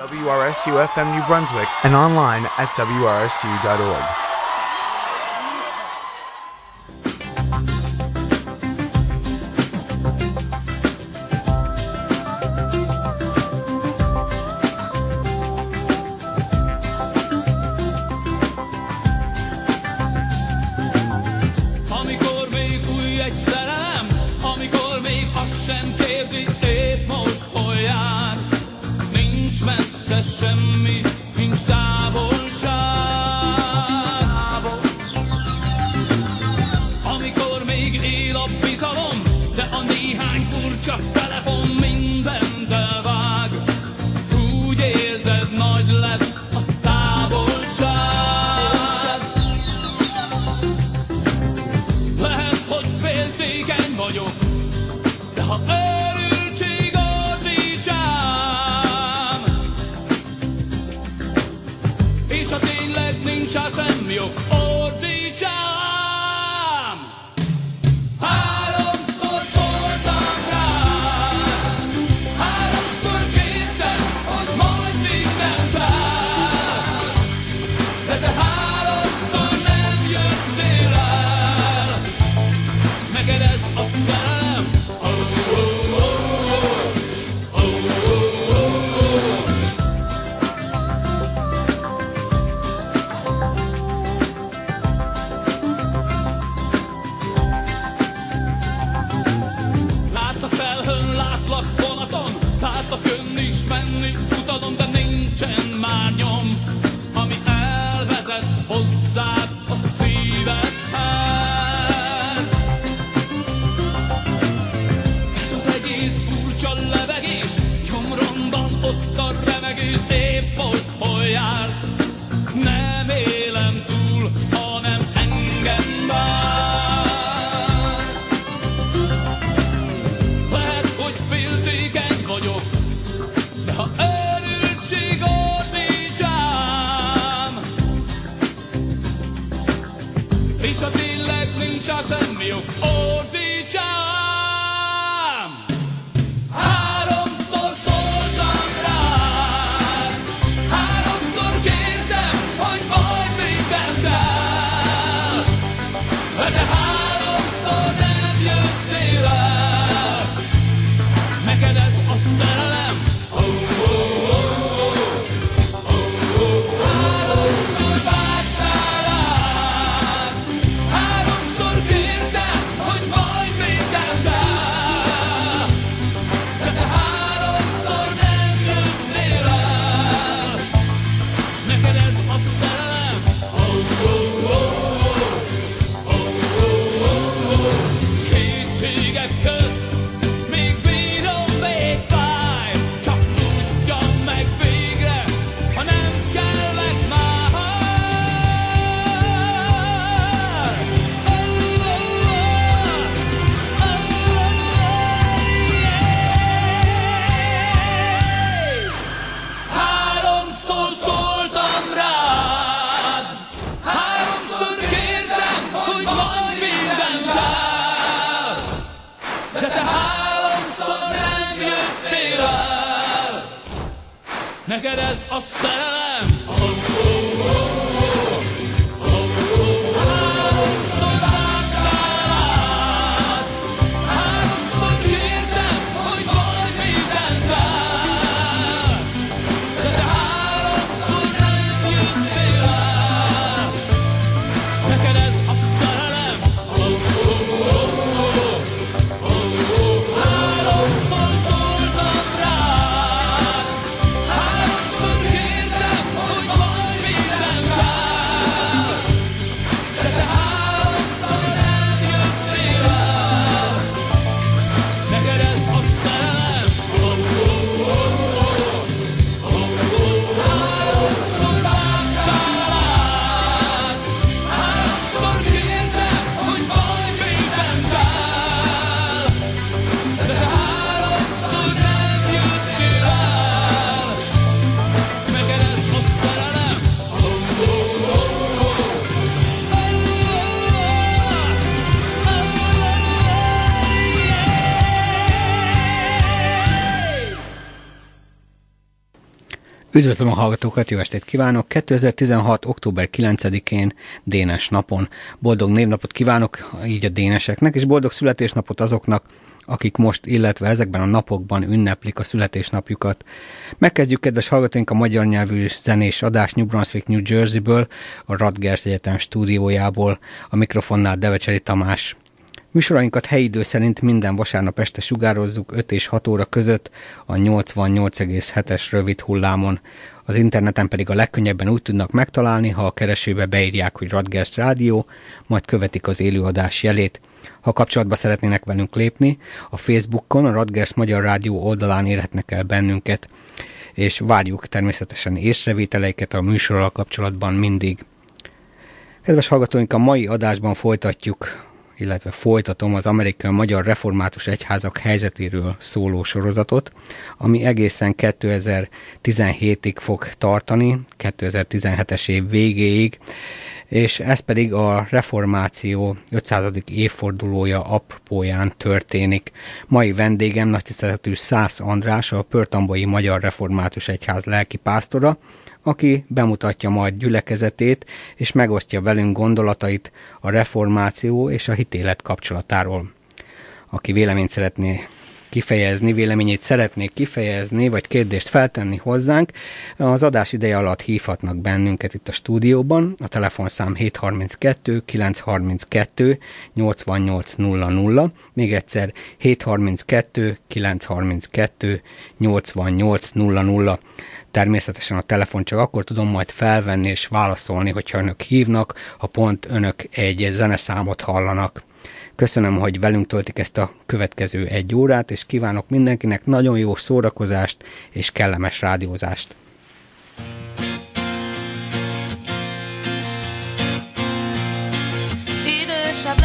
WRSU FM New Brunswick and online at WRSU.org. Üdvözlöm a hallgatókat, jó estét kívánok! 2016. október 9-én Dénes napon. Boldog névnapot kívánok így a déneseknek, és boldog születésnapot azoknak, akik most, illetve ezekben a napokban ünneplik a születésnapjukat. Megkezdjük, kedves hallgatóink, a magyar nyelvű zenés adás New Brunswick, New Jersey-ből, a Radgers Egyetem stúdiójából, a mikrofonnál Devecseri Tamás. Műsorainkat helyi idő szerint minden vasárnap este sugározzuk 5 és 6 óra között a 88,7-es rövid hullámon. Az interneten pedig a legkönnyebben úgy tudnak megtalálni, ha a keresőbe beírják, hogy Radgers Rádió, majd követik az élőadás jelét. Ha kapcsolatba szeretnének velünk lépni, a Facebookon, a Radgers Magyar Rádió oldalán érhetnek el bennünket, és várjuk természetesen észrevételeiket a műsorral kapcsolatban mindig. Kedves hallgatóink, a mai adásban folytatjuk illetve folytatom az amerikai magyar református egyházak helyzetéről szóló sorozatot, ami egészen 2017-ig fog tartani, 2017-es év végéig, és ez pedig a reformáció 500. évfordulója apropóján történik. Mai vendégem nagy tiszteletű Szász András, a Pörtambai Magyar Református Egyház lelkipásztora, aki bemutatja majd gyülekezetét, és megosztja velünk gondolatait a reformáció és a hitélet kapcsolatáról. Aki véleményt szeretné kifejezni, véleményét szeretnék kifejezni, vagy kérdést feltenni hozzánk, az adás ideje alatt hívhatnak bennünket itt a stúdióban. A telefonszám 732 932 8800, még egyszer 732 932 8800. Természetesen a telefon csak akkor tudom majd felvenni és válaszolni, hogyha önök hívnak, ha pont önök egy zeneszámot hallanak. Köszönöm, hogy velünk töltik ezt a következő egy órát, és kívánok mindenkinek nagyon jó szórakozást és kellemes rádiózást. Idősebb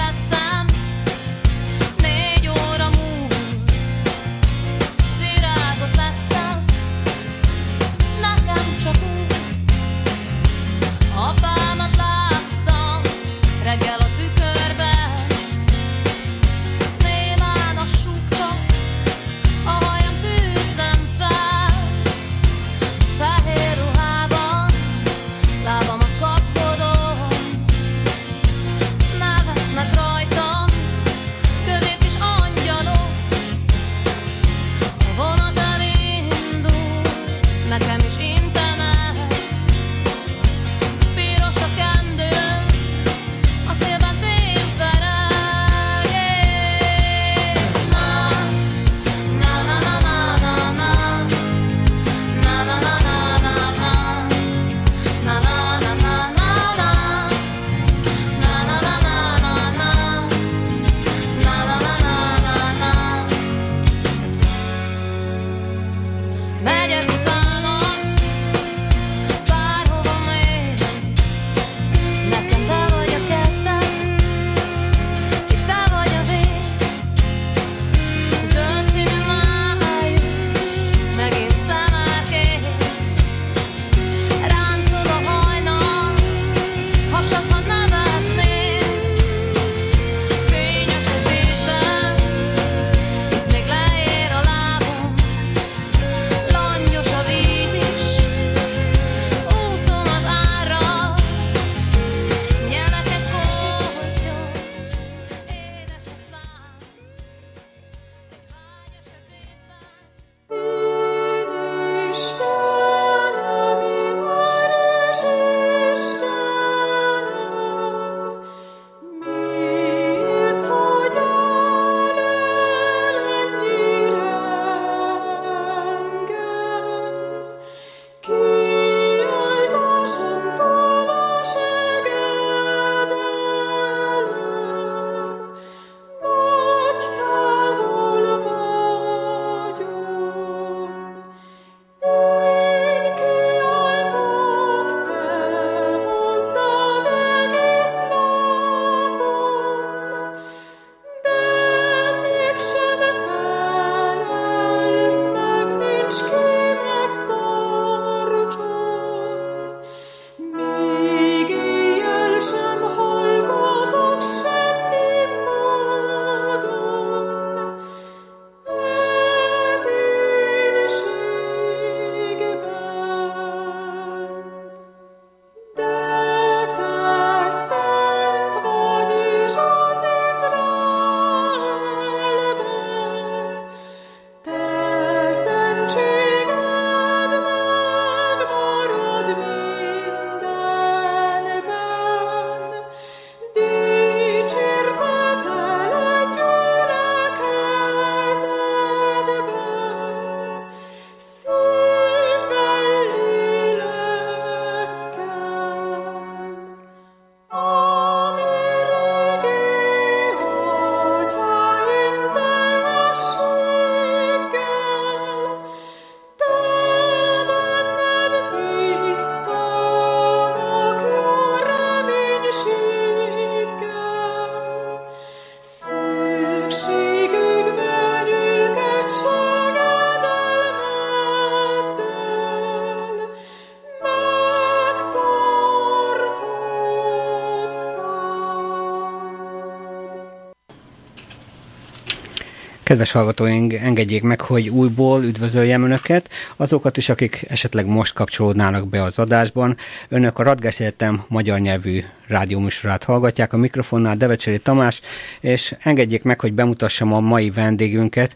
Kedves hallgatóink, engedjék meg, hogy újból üdvözöljem Önöket, azokat is, akik esetleg most kapcsolódnának be az adásban. Önök a Radgás Egyetem magyar nyelvű rádióműsorát hallgatják, a mikrofonnál Devecseri Tamás, és engedjék meg, hogy bemutassam a mai vendégünket,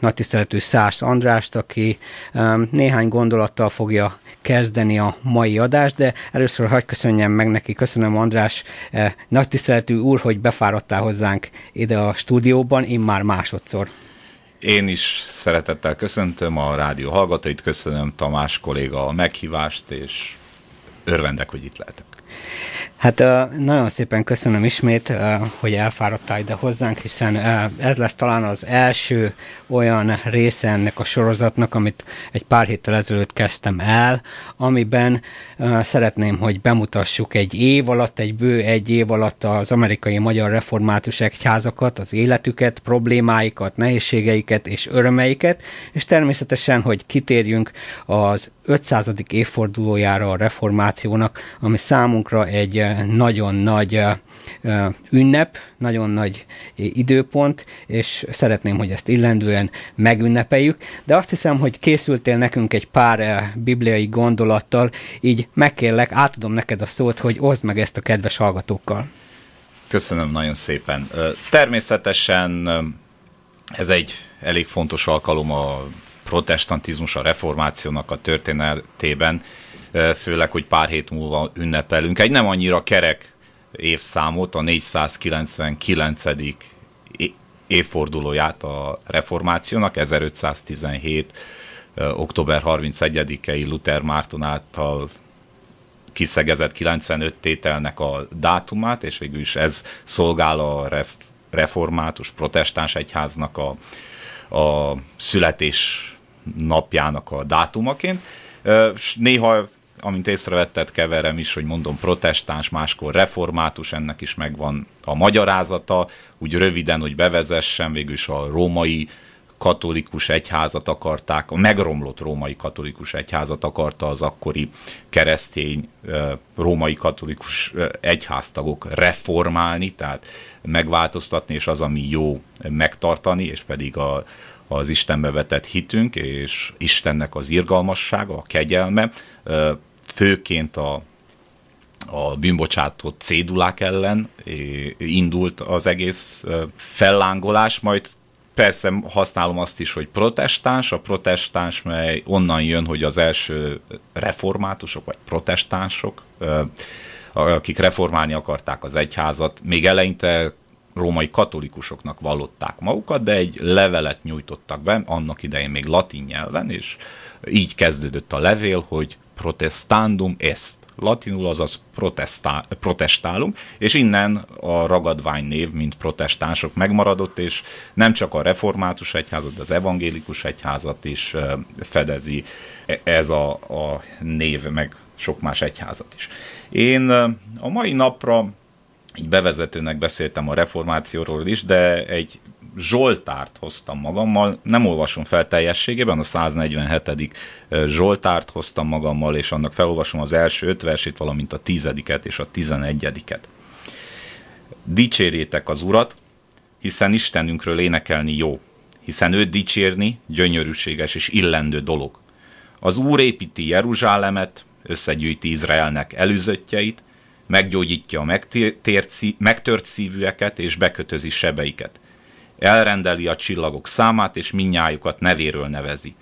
nagy tiszteletű Szász Andrást, aki néhány gondolattal fogja kezdeni a mai adást, de először hagyj köszönjem meg neki, köszönöm András, nagy tiszteletű úr, hogy befáradtál hozzánk ide a stúdióban, én már másodszor. Én is szeretettel köszöntöm a rádió hallgatóit, köszönöm Tamás kolléga a meghívást, és örvendek, hogy itt lehetek. Hát nagyon szépen köszönöm ismét, hogy elfáradtál ide hozzánk, hiszen ez lesz talán az első olyan része ennek a sorozatnak, amit egy pár héttel ezelőtt kezdtem el, amiben szeretném, hogy bemutassuk egy év alatt, egy bő egy év alatt az amerikai magyar református egyházakat, az életüket, problémáikat, nehézségeiket és örömeiket, és természetesen, hogy kitérjünk az 500. évfordulójára a reformációnak, ami számunkra egy nagyon nagy ünnep, nagyon nagy időpont, és szeretném, hogy ezt illendően megünnepeljük, de azt hiszem, hogy készültél nekünk egy pár bibliai gondolattal, így megkérlek, átadom neked a szót, hogy oszd meg ezt a kedves hallgatókkal. Köszönöm nagyon szépen. Természetesen ez egy elég fontos alkalom a protestantizmus, a reformációnak a történetében, főleg, hogy pár hét múlva ünnepelünk. Egy nem annyira kerek évszámot, a 499. évfordulóját a reformációnak, 1517. október 31-i Luther Márton által kiszegezett 95 tételnek a dátumát, és végül is ez szolgál a ref, református protestáns egyháznak a, a születés napjának a dátumaként. Néha, amint észrevetted, keverem is, hogy mondom protestáns, máskor református, ennek is megvan a magyarázata, úgy röviden, hogy bevezessen, végül a római katolikus egyházat akarták, a megromlott római katolikus egyházat akarta az akkori keresztény római katolikus egyháztagok reformálni, tehát megváltoztatni, és az, ami jó, megtartani, és pedig a, az Istenbe vetett hitünk, és Istennek az irgalmassága, a kegyelme, főként a, a bűnbocsátott cédulák ellen indult az egész fellángolás, majd persze használom azt is, hogy protestáns, a protestáns, mely onnan jön, hogy az első reformátusok, vagy protestánsok, akik reformálni akarták az egyházat, még eleinte római katolikusoknak vallották magukat, de egy levelet nyújtottak be, annak idején még latin nyelven, és így kezdődött a levél, hogy protestandum est. Latinul azaz protestálunk, és innen a ragadvány név, mint protestánsok megmaradott, és nem csak a református egyházat, de az evangélikus egyházat is fedezi ez a, a név, meg sok más egyházat is. Én a mai napra így bevezetőnek beszéltem a reformációról is, de egy Zsoltárt hoztam magammal, nem olvasom fel teljességében, a 147. Zsoltárt hoztam magammal, és annak felolvasom az első öt versét, valamint a tizediket és a tizenegyediket. Dicsérjétek az Urat, hiszen Istenünkről énekelni jó, hiszen őt dicsérni gyönyörűséges és illendő dolog. Az Úr építi Jeruzsálemet, összegyűjti Izraelnek előzöttjeit, meggyógyítja a megtört szívűeket és bekötözi sebeiket. Elrendeli a csillagok számát, és minnyájukat nevéről nevezi.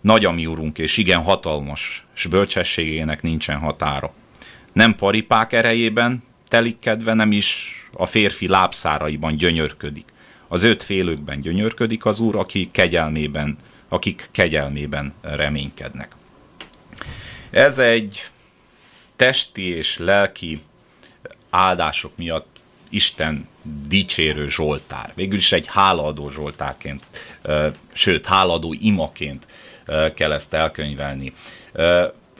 Nagy a mi úrunk, és igen hatalmas, s bölcsességének nincsen határa. Nem paripák erejében telik kedve, nem is a férfi lábszáraiban gyönyörködik. Az öt félőkben gyönyörködik az úr, aki kegyelmében, akik kegyelmében reménykednek. Ez egy testi és lelki áldások miatt Isten dicsérő Zsoltár. Végül is egy hálaadó Zsoltárként, sőt, hálaadó imaként kell ezt elkönyvelni.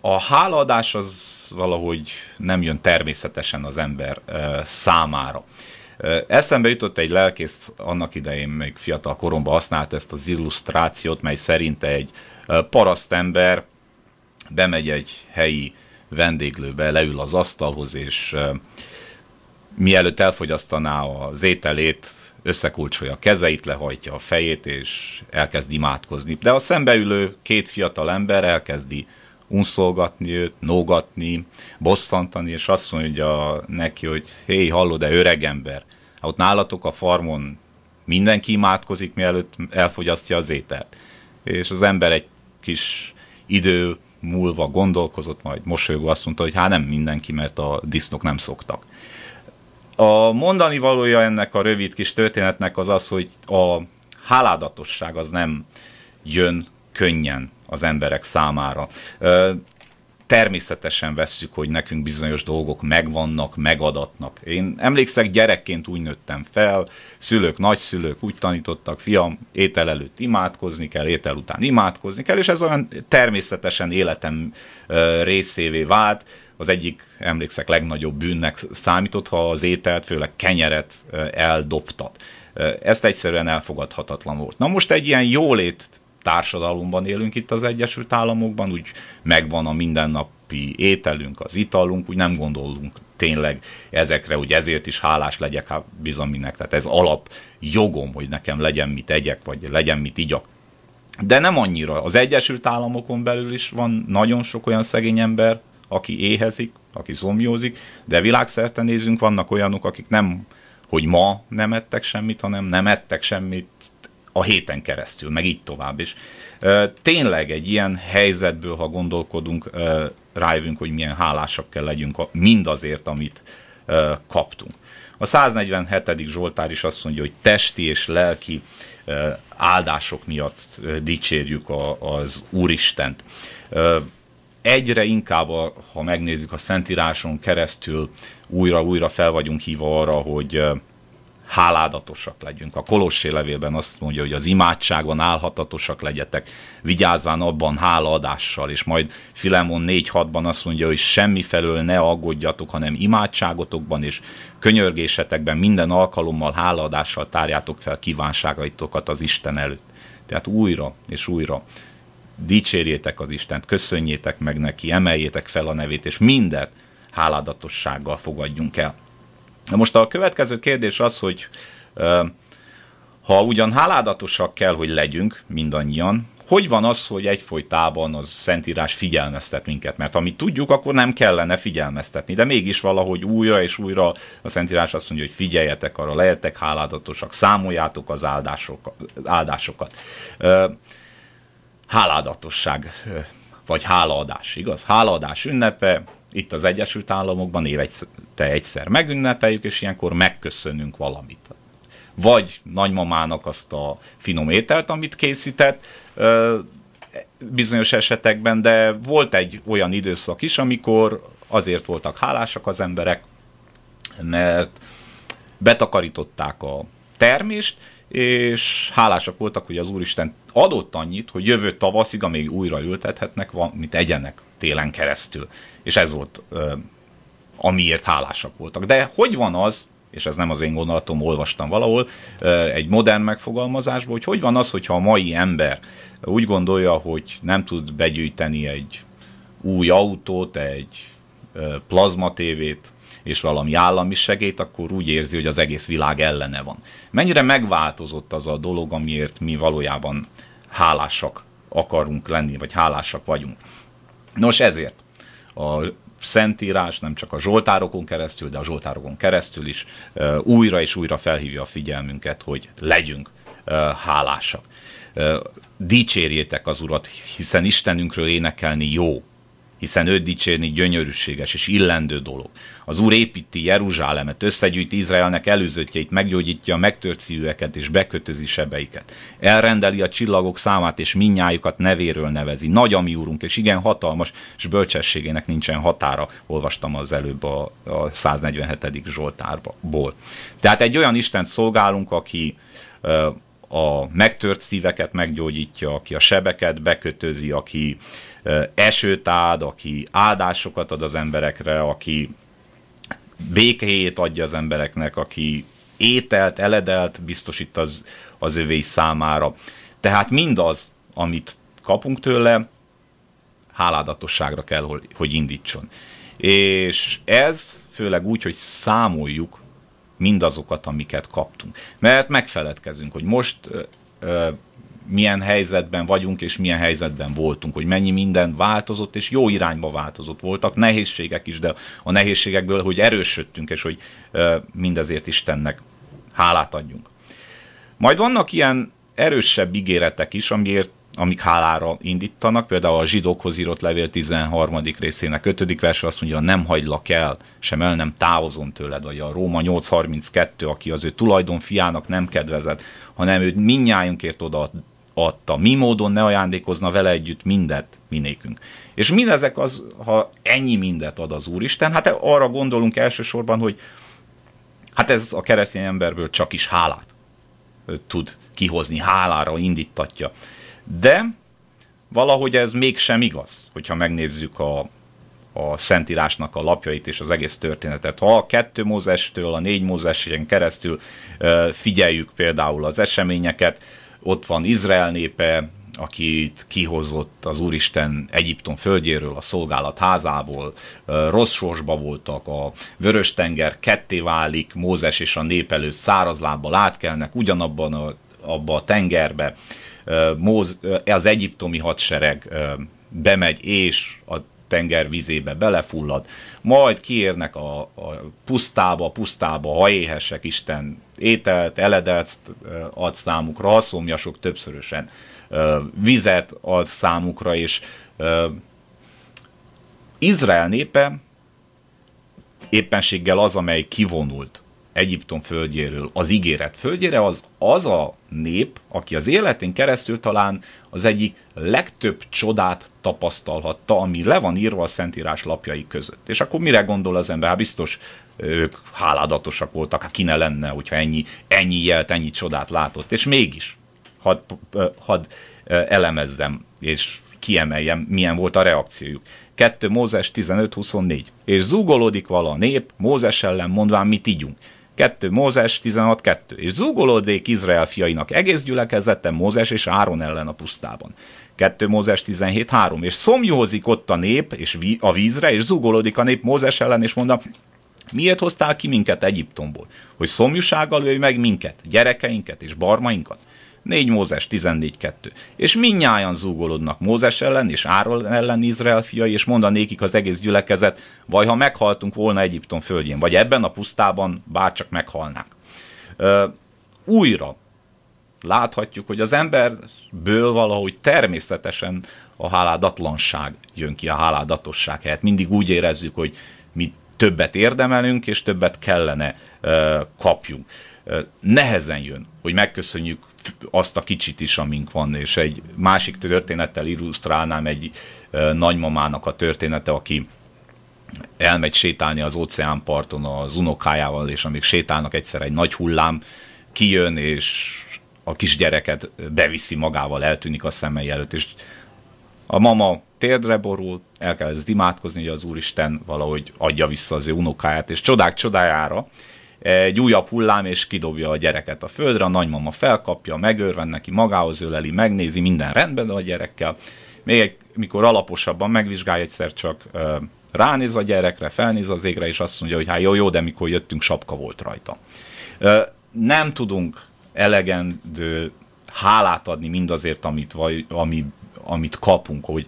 A hálaadás az valahogy nem jön természetesen az ember számára. Eszembe jutott egy lelkész, annak idején még fiatal koromban használt ezt az illusztrációt, mely szerint egy parasztember bemegy egy helyi vendéglőbe, leül az asztalhoz, és mielőtt elfogyasztaná az ételét, összekulcsolja a kezeit, lehajtja a fejét, és elkezd imádkozni. De a szembeülő két fiatal ember elkezdi unszolgatni őt, nógatni, bosszantani, és azt mondja neki, hogy hé, hallod-e, öreg ember, hát ott nálatok a farmon mindenki imádkozik, mielőtt elfogyasztja az ételt. És az ember egy kis idő múlva gondolkozott, majd mosolygó azt mondta, hogy hát nem mindenki, mert a disznók nem szoktak. A mondani valója ennek a rövid kis történetnek az az, hogy a háládatosság az nem jön könnyen az emberek számára. Természetesen vesszük, hogy nekünk bizonyos dolgok megvannak, megadatnak. Én emlékszek, gyerekként úgy nőttem fel, szülők, nagyszülők úgy tanítottak, fiam, étel előtt imádkozni kell, étel után imádkozni kell, és ez olyan természetesen életem részévé vált. Az egyik, emlékszek, legnagyobb bűnnek számított, ha az ételt, főleg kenyeret eldobtat. Ezt egyszerűen elfogadhatatlan volt. Na most egy ilyen jólét társadalomban élünk itt az Egyesült Államokban, úgy megvan a mindennapi ételünk, az italunk, úgy nem gondolunk tényleg ezekre, hogy ezért is hálás legyek, hát bizonyminek. Tehát ez alap jogom, hogy nekem legyen mit egyek, vagy legyen mit igyak. De nem annyira. Az Egyesült Államokon belül is van nagyon sok olyan szegény ember, aki éhezik, aki zomjózik, de világszerte nézünk, vannak olyanok, akik nem, hogy ma nem ettek semmit, hanem nem ettek semmit a héten keresztül, meg így tovább is. Tényleg egy ilyen helyzetből, ha gondolkodunk, rájövünk, hogy milyen hálásak kell legyünk mindazért, amit kaptunk. A 147. Zsoltár is azt mondja, hogy testi és lelki áldások miatt dicsérjük az Úristent. Egyre inkább, a- ha megnézzük a Szentíráson keresztül, újra-újra fel vagyunk hívva arra, hogy háládatosak legyünk. A Kolossé levélben azt mondja, hogy az imádságban álhatatosak legyetek, vigyázván abban hálaadással, és majd Filemon 4.6-ban azt mondja, hogy semmi felől ne aggódjatok, hanem imádságotokban és könyörgésetekben minden alkalommal hálaadással tárjátok fel kívánságaitokat az Isten előtt. Tehát újra és újra dicsérjétek az Istent, köszönjétek meg neki, emeljétek fel a nevét, és mindent háládatossággal fogadjunk el. Na most a következő kérdés az, hogy ha ugyan háládatosak kell, hogy legyünk mindannyian, hogy van az, hogy egyfolytában az Szentírás figyelmeztet minket? Mert amit tudjuk, akkor nem kellene figyelmeztetni, de mégis valahogy újra és újra a Szentírás azt mondja, hogy figyeljetek arra, lehetek háládatosak, számoljátok az áldásokat. áldásokat. Háládatosság, vagy hálaadás, igaz? Hálaadás ünnepe, itt az Egyesült Államokban évente egyszer megünnepeljük, és ilyenkor megköszönünk valamit. Vagy nagymamának azt a finom ételt, amit készített, bizonyos esetekben, de volt egy olyan időszak is, amikor azért voltak hálásak az emberek, mert betakarították a termést, és hálásak voltak, hogy az Úristen adott annyit, hogy jövő tavaszig, amíg újra ültethetnek, valamit egyenek télen keresztül. És ez volt, amiért hálásak voltak. De hogy van az, és ez nem az én gondolatom, olvastam valahol, egy modern megfogalmazásból, hogy hogy van az, hogyha a mai ember úgy gondolja, hogy nem tud begyűjteni egy új autót, egy ö, plazmatévét, és valami állami segét, akkor úgy érzi, hogy az egész világ ellene van. Mennyire megváltozott az a dolog, amiért mi valójában hálásak akarunk lenni, vagy hálásak vagyunk. Nos, ezért a Szentírás nem csak a Zsoltárokon keresztül, de a Zsoltárokon keresztül is újra és újra felhívja a figyelmünket, hogy legyünk hálásak. Dicsérjétek az Urat, hiszen Istenünkről énekelni jó, hiszen őt dicsérni gyönyörűséges és illendő dolog. Az Úr építi Jeruzsálemet, összegyűjti Izraelnek előzöttjeit, meggyógyítja a megtört szívűeket és bekötözi sebeiket. Elrendeli a csillagok számát és minnyájukat nevéről nevezi. Nagy a mi úrunk, és igen hatalmas, és bölcsességének nincsen határa, olvastam az előbb a, a 147. Zsoltárból. Tehát egy olyan Istent szolgálunk, aki a megtört szíveket meggyógyítja, aki a sebeket bekötözi, aki esőt áld, aki áldásokat ad az emberekre, aki békéjét adja az embereknek, aki ételt, eledelt biztosít az, az övé számára. Tehát mindaz, amit kapunk tőle, háládatosságra kell, hogy- indítson. És ez főleg úgy, hogy számoljuk mindazokat, amiket kaptunk. Mert megfeledkezünk, hogy most milyen helyzetben vagyunk, és milyen helyzetben voltunk, hogy mennyi minden változott, és jó irányba változott. Voltak nehézségek is, de a nehézségekből, hogy erősödtünk, és hogy mindezért Istennek hálát adjunk. Majd vannak ilyen erősebb ígéretek is, amiért amik hálára indítanak, például a zsidókhoz írott levél 13. részének 5. vers azt mondja, nem hagylak el, sem el nem távozom tőled, vagy a Róma 8.32, aki az ő tulajdon fiának nem kedvezett, hanem őt minnyájunkért oda adta. Mi módon ne ajándékozna vele együtt mindet minékünk. És mindezek az, ha ennyi mindet ad az Úristen, hát arra gondolunk elsősorban, hogy hát ez a keresztény emberből csak is hálát tud kihozni, hálára indítatja. De valahogy ez mégsem igaz, hogyha megnézzük a, a Szentírásnak a lapjait és az egész történetet. Ha a kettő Mózestől, a négy Mózesen keresztül figyeljük például az eseményeket, ott van Izrael népe, akit kihozott az Úristen Egyiptom földjéről, a szolgálat házából, rossz sorsba voltak, a Vörös-tenger ketté válik, Mózes és a nép előtt szárazlábbal átkelnek ugyanabban a, abba a tengerbe, Móz, az egyiptomi hadsereg bemegy és a tenger vizébe belefullad, majd kiérnek a, a pusztába, pusztába, ha éhesek, Isten ételt, eledelt ad számukra, haszomjasok többszörösen vizet ad számukra, és Izrael népe éppenséggel az, amely kivonult Egyiptom földjéről, az ígéret földjére, az az a nép, aki az életén keresztül talán az egyik legtöbb csodát tapasztalhatta, ami le van írva a Szentírás lapjai között. És akkor mire gondol az ember? Hát biztos ők háládatosak voltak, hát ki ne lenne, hogyha ennyi, ennyi jelt, ennyi csodát látott. És mégis, hadd had elemezzem, és kiemeljem, milyen volt a reakciójuk. 2 Mózes 15-24. És zúgolódik vala a nép, Mózes ellen mondván, mit ígyunk. 2 Mózes 16.2. És zúgolódék Izrael fiainak egész gyülekezete Mózes és Áron ellen a pusztában. 2 Mózes 17.3. És szomjózik ott a nép és a vízre, és zúgolódik a nép Mózes ellen, és mondja, miért hoztál ki minket Egyiptomból? Hogy szomjúsággal ölj meg minket, gyerekeinket és barmainkat? 4 Mózes 14.2. És minnyáján zúgolódnak Mózes ellen és Áron ellen Izrael fiai, és mondanékik az egész gyülekezet, vagy ha meghaltunk volna Egyiptom földjén, vagy ebben a pusztában bárcsak meghalnánk. Ö, újra láthatjuk, hogy az emberből valahogy természetesen a háládatlanság jön ki, a háládatosság helyett. Mindig úgy érezzük, hogy mi többet érdemelünk, és többet kellene ö, kapjunk. Nehezen jön, hogy megköszönjük azt a kicsit is, amink van, és egy másik történettel illusztrálnám egy nagymamának a története, aki elmegy sétálni az óceánparton az unokájával, és amíg sétálnak egyszer egy nagy hullám, kijön, és a kisgyereket beviszi magával, eltűnik a szemei előtt, és a mama térdre borul, elkezd imádkozni, hogy az Úristen valahogy adja vissza az ő unokáját, és csodák csodájára egy újabb hullám, és kidobja a gyereket a földre, a nagymama felkapja, megörven neki, magához öleli, megnézi, minden rendben a gyerekkel. Még egy, mikor alaposabban megvizsgálja egyszer csak ránéz a gyerekre, felnéz az égre, és azt mondja, hogy hát jó, jó, de mikor jöttünk, sapka volt rajta. Nem tudunk elegendő hálát adni mindazért, amit, vagy, ami, amit kapunk, hogy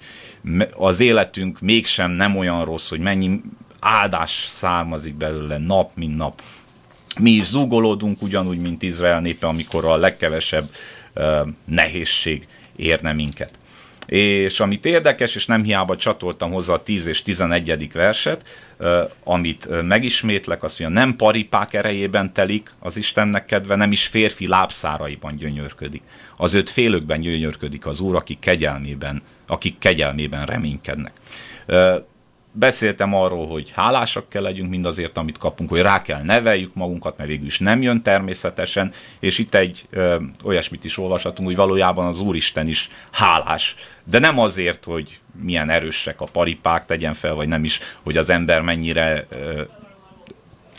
az életünk mégsem nem olyan rossz, hogy mennyi áldás származik belőle nap, mint nap mi is zúgolódunk ugyanúgy, mint Izrael népe, amikor a legkevesebb nehézség érne minket. És amit érdekes, és nem hiába csatoltam hozzá a 10 és 11. verset, amit megismétlek, azt mondja, nem paripák erejében telik az Istennek kedve, nem is férfi lábszáraiban gyönyörködik. Az öt félőkben gyönyörködik az Úr, akik kegyelmében, akik kegyelmében reménykednek. Beszéltem arról, hogy hálásak kell legyünk mindazért, amit kapunk, hogy rá kell neveljük magunkat, mert végül is nem jön természetesen, és itt egy ö, olyasmit is olvashatunk, hogy valójában az Úristen is hálás, de nem azért, hogy milyen erősek a paripák, tegyen fel, vagy nem is, hogy az ember mennyire ö,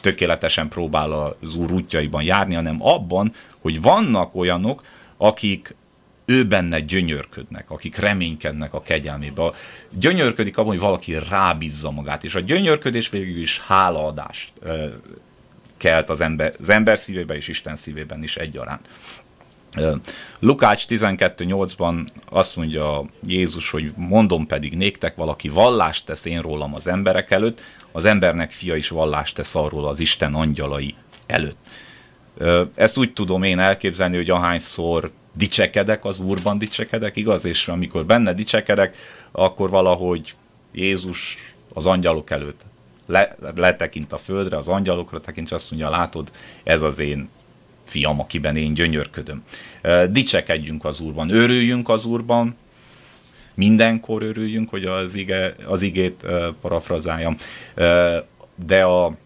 tökéletesen próbál az Úr útjaiban járni, hanem abban, hogy vannak olyanok, akik ő benne gyönyörködnek, akik reménykednek a kegyelmébe. Gyönyörködik abban, hogy valaki rábízza magát, és a gyönyörködés végül is hálaadást kelt az ember, az ember szívében és Isten szívében is egyaránt. Ö, Lukács 12.8-ban azt mondja Jézus, hogy mondom pedig néktek, valaki vallást tesz én rólam az emberek előtt, az embernek fia is vallást tesz arról az Isten angyalai előtt. Ö, Ezt úgy tudom én elképzelni, hogy ahányszor dicsekedek, az Úrban dicsekedek, igaz? És amikor benne dicsekedek, akkor valahogy Jézus az angyalok előtt le, letekint a földre, az angyalokra tekint, és azt mondja, látod, ez az én fiam, akiben én gyönyörködöm. Dicsekedjünk az Úrban, örüljünk az Úrban, mindenkor örüljünk, hogy az, ige, az igét parafrazáljam, de a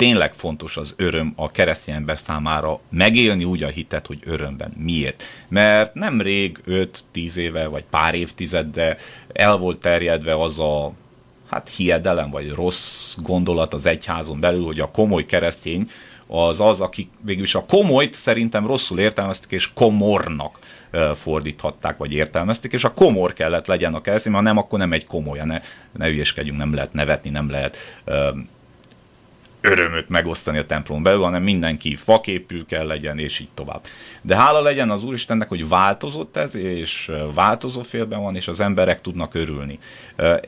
tényleg fontos az öröm a keresztény ember számára megélni úgy a hitet, hogy örömben. Miért? Mert nemrég 5-10 éve, vagy pár évtized, de el volt terjedve az a hát hiedelem, vagy rossz gondolat az egyházon belül, hogy a komoly keresztény az az, aki végülis a komolyt szerintem rosszul értelmezték, és komornak fordíthatták, vagy értelmezték, és a komor kellett legyen a keresztény, ha nem, akkor nem egy komoly, ne, ne nem lehet nevetni, nem lehet örömöt megosztani a templom belül, hanem mindenki faképű kell legyen, és így tovább. De hála legyen az Úristennek, hogy változott ez, és változó félben van, és az emberek tudnak örülni.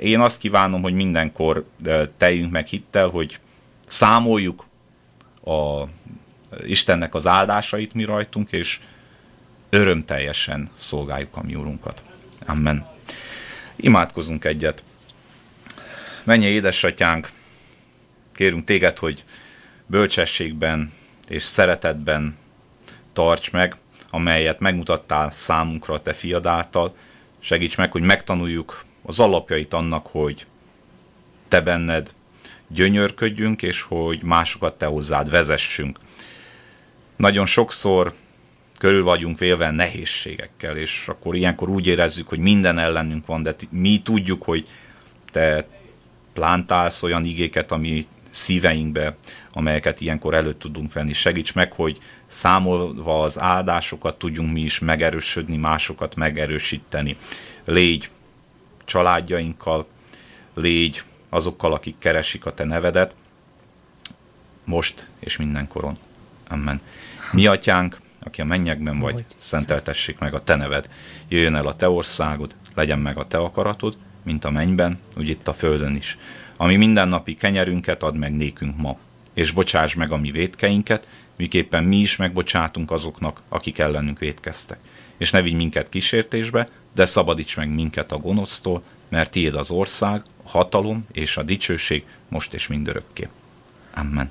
Én azt kívánom, hogy mindenkor teljünk meg hittel, hogy számoljuk a Istennek az áldásait mi rajtunk, és örömteljesen szolgáljuk a mi úrunkat. Amen. Imádkozunk egyet. Menje édesatyánk, kérünk téged, hogy bölcsességben és szeretetben tarts meg, amelyet megmutattál számunkra a te fiad által. Segíts meg, hogy megtanuljuk az alapjait annak, hogy te benned gyönyörködjünk, és hogy másokat te hozzád vezessünk. Nagyon sokszor körül vagyunk vélve nehézségekkel, és akkor ilyenkor úgy érezzük, hogy minden ellenünk van, de mi tudjuk, hogy te plántálsz olyan igéket, ami szíveinkbe, amelyeket ilyenkor előtt tudunk venni. Segíts meg, hogy számolva az áldásokat tudjunk mi is megerősödni, másokat megerősíteni. Légy családjainkkal, légy azokkal, akik keresik a te nevedet, most és mindenkoron. Amen. Mi atyánk, aki a mennyekben vagy, szenteltessék meg a te neved. Jöjjön el a te országod, legyen meg a te akaratod, mint a mennyben, úgy itt a földön is. Ami mindennapi kenyerünket ad meg nékünk ma, és bocsáss meg a mi védkeinket, miképpen mi is megbocsátunk azoknak, akik ellenünk védkeztek. És ne vigy minket kísértésbe, de szabadíts meg minket a gonosztól, mert tiéd az ország, a hatalom és a dicsőség most és mindörökké. Amen.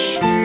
Marsh.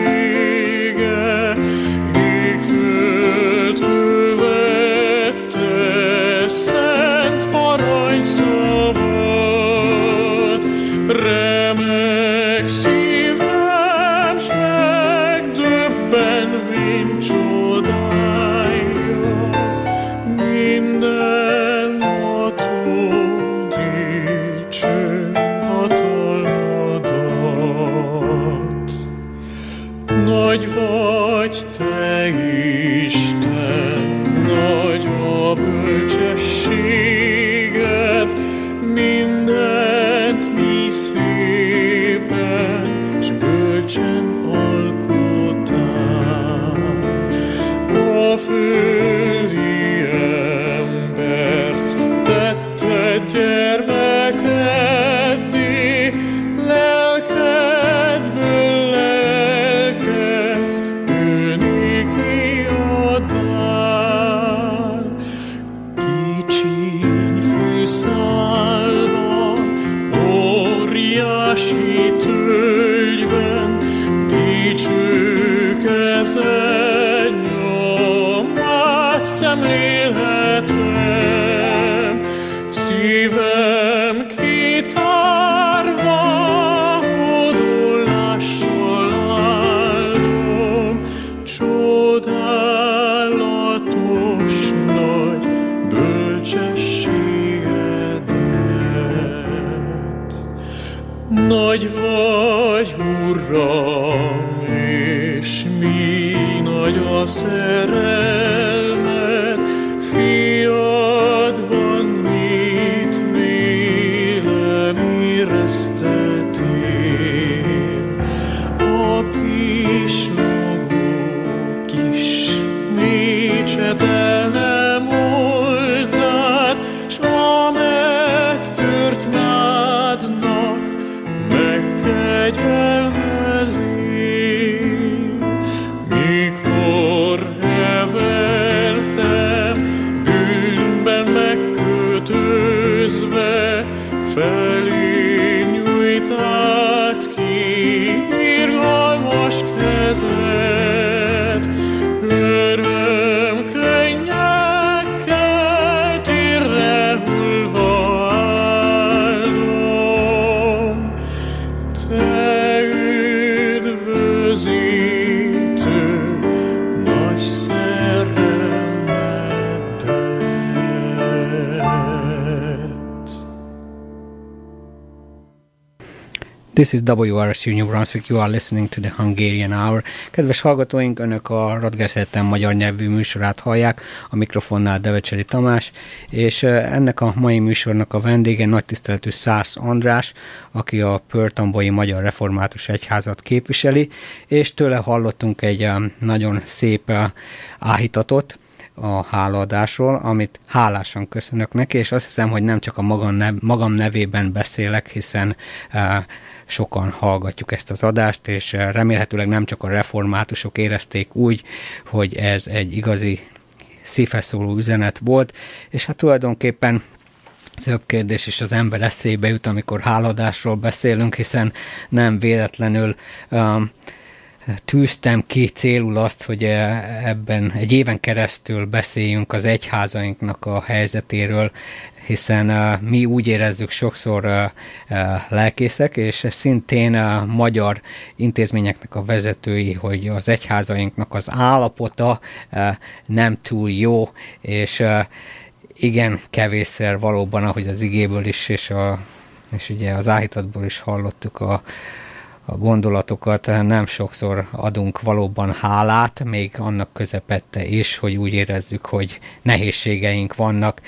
This is WRSU New Brunswick, you are listening to the Hungarian Hour. Kedves hallgatóink, Önök a Radgers magyar nyelvű műsorát hallják, a mikrofonnál Devecseri Tamás, és ennek a mai műsornak a vendége nagy tiszteletű Szász András, aki a Pörtamboi Magyar Református Egyházat képviseli, és tőle hallottunk egy nagyon szép áhítatot, a hálaadásról, amit hálásan köszönök neki, és azt hiszem, hogy nem csak a magam, magam nevében beszélek, hiszen uh, sokan hallgatjuk ezt az adást, és uh, remélhetőleg nem csak a reformátusok érezték úgy, hogy ez egy igazi szíveszóló üzenet volt, és hát tulajdonképpen több kérdés is az ember eszébe jut, amikor háladásról beszélünk, hiszen nem véletlenül um, tűztem ki célul azt, hogy eh, ebben egy éven keresztül beszéljünk az egyházainknak a helyzetéről, hiszen uh, mi úgy érezzük sokszor uh, lelkészek, és szintén uh, magyar intézményeknek a vezetői, hogy az egyházainknak az állapota nem túl jó, és igen, kevésszer valóban, ahogy az igéből is, és, a, és ugye az áhítatból is hallottuk a, a gondolatokat, nem sokszor adunk valóban hálát, még annak közepette is, hogy úgy érezzük, hogy nehézségeink vannak.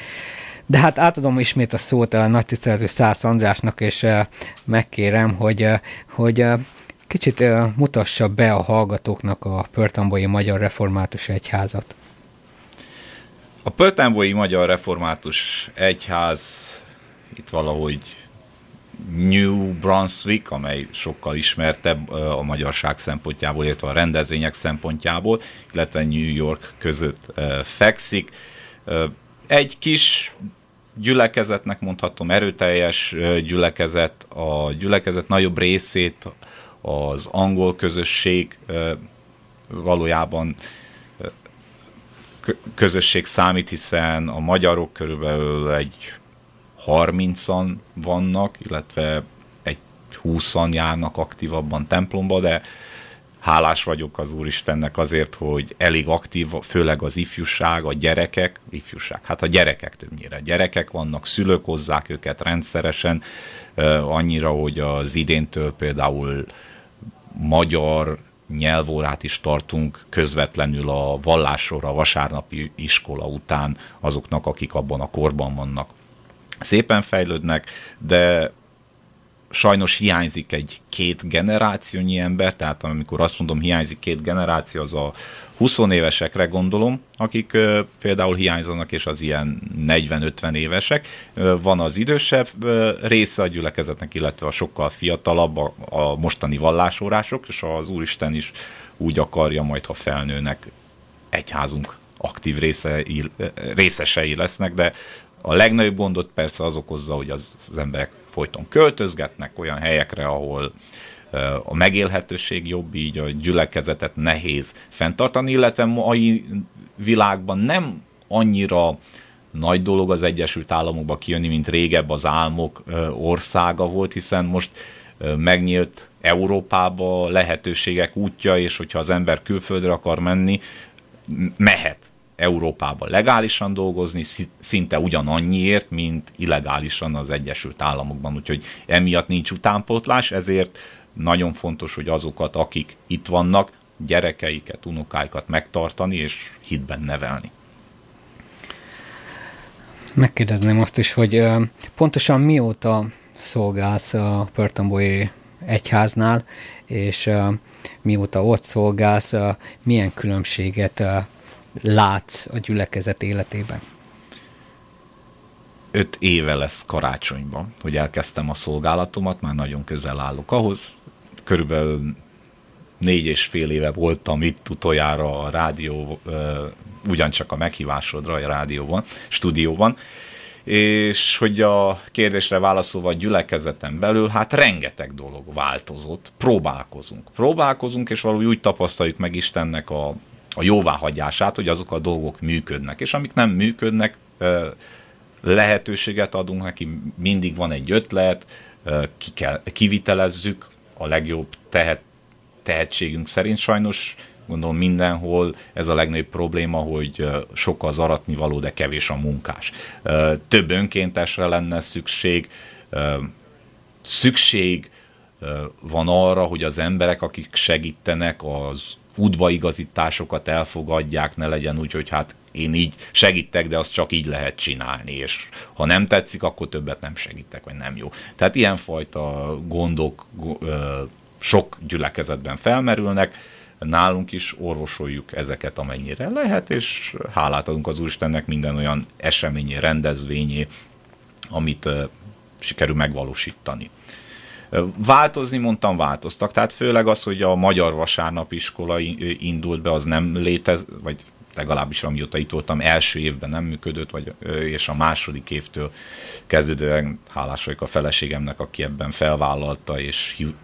De hát átadom ismét a szót a nagy tiszteletű Szász Andrásnak, és eh, megkérem, hogy, eh, hogy eh, kicsit mutassa be a hallgatóknak a Pörtamboi Magyar Református Egyházat. A Pörtamboi Magyar Református Egyház itt valahogy New Brunswick, amely sokkal ismertebb a magyarság szempontjából, illetve a rendezvények szempontjából, illetve New York között fekszik. Egy kis gyülekezetnek mondhatom, erőteljes gyülekezet, a gyülekezet nagyobb részét az angol közösség valójában közösség számít, hiszen a magyarok körülbelül egy 30-an vannak, illetve egy 20-an járnak aktívabban templomba, de hálás vagyok az Úristennek azért, hogy elég aktív, főleg az ifjúság, a gyerekek, ifjúság, hát a gyerekek többnyire. Gyerekek vannak, szülők hozzák őket rendszeresen, annyira, hogy az idéntől például magyar nyelvórát is tartunk közvetlenül a vallásról, a vasárnapi iskola után azoknak, akik abban a korban vannak szépen fejlődnek, de sajnos hiányzik egy két generációnyi ember, tehát amikor azt mondom hiányzik két generáció, az a 20 évesekre gondolom, akik uh, például hiányzanak, és az ilyen 40-50 évesek. Uh, van az idősebb uh, része a gyülekezetnek, illetve a sokkal fiatalabb, a, a mostani vallásórások, és az Úristen is úgy akarja majd, ha felnőnek, egyházunk aktív részei, részesei lesznek, de a legnagyobb gondot persze az okozza, hogy az, az emberek folyton költözgetnek olyan helyekre, ahol a megélhetőség jobb, így a gyülekezetet nehéz fenntartani, illetve mai világban nem annyira nagy dolog az Egyesült Államokba kijönni, mint régebb az álmok országa volt, hiszen most megnyílt Európába lehetőségek útja, és hogyha az ember külföldre akar menni, mehet Európába legálisan dolgozni, szi- szinte ugyanannyiért, mint illegálisan az Egyesült Államokban. Úgyhogy emiatt nincs utánpótlás, ezért nagyon fontos, hogy azokat, akik itt vannak, gyerekeiket, unokáikat megtartani és hitben nevelni. Megkérdezném azt is, hogy pontosan mióta szolgálsz a Pörtambói egyháznál, és mióta ott szolgálsz, milyen különbséget látsz a gyülekezet életében? öt éve lesz karácsonyban, hogy elkezdtem a szolgálatomat, már nagyon közel állok ahhoz. Körülbelül négy és fél éve voltam itt utoljára a rádió, ugyancsak a meghívásodra a rádióban, stúdióban, és hogy a kérdésre válaszolva a gyülekezeten belül, hát rengeteg dolog változott, próbálkozunk. Próbálkozunk, és valahogy úgy tapasztaljuk meg Istennek a, a jóváhagyását, hogy azok a dolgok működnek, és amik nem működnek, lehetőséget adunk neki, mindig van egy ötlet, ki kell, kivitelezzük a legjobb tehet, tehetségünk szerint. Sajnos gondolom mindenhol ez a legnagyobb probléma, hogy sok az aratni való, de kevés a munkás. Több önkéntesre lenne szükség, szükség van arra, hogy az emberek, akik segítenek, az útbaigazításokat elfogadják, ne legyen úgy, hogy hát én így segítek, de azt csak így lehet csinálni, és ha nem tetszik, akkor többet nem segítek, vagy nem jó. Tehát ilyenfajta gondok sok gyülekezetben felmerülnek, nálunk is orvosoljuk ezeket amennyire lehet, és hálát adunk az Úristennek minden olyan eseményé, rendezvényé, amit sikerül megvalósítani. Változni, mondtam, változtak. Tehát főleg az, hogy a Magyar Vasárnap iskola indult be, az nem létez, vagy legalábbis amióta itt voltam, első évben nem működött, vagy, és a második évtől kezdődően hálás vagyok a feleségemnek, aki ebben felvállalta, és hi-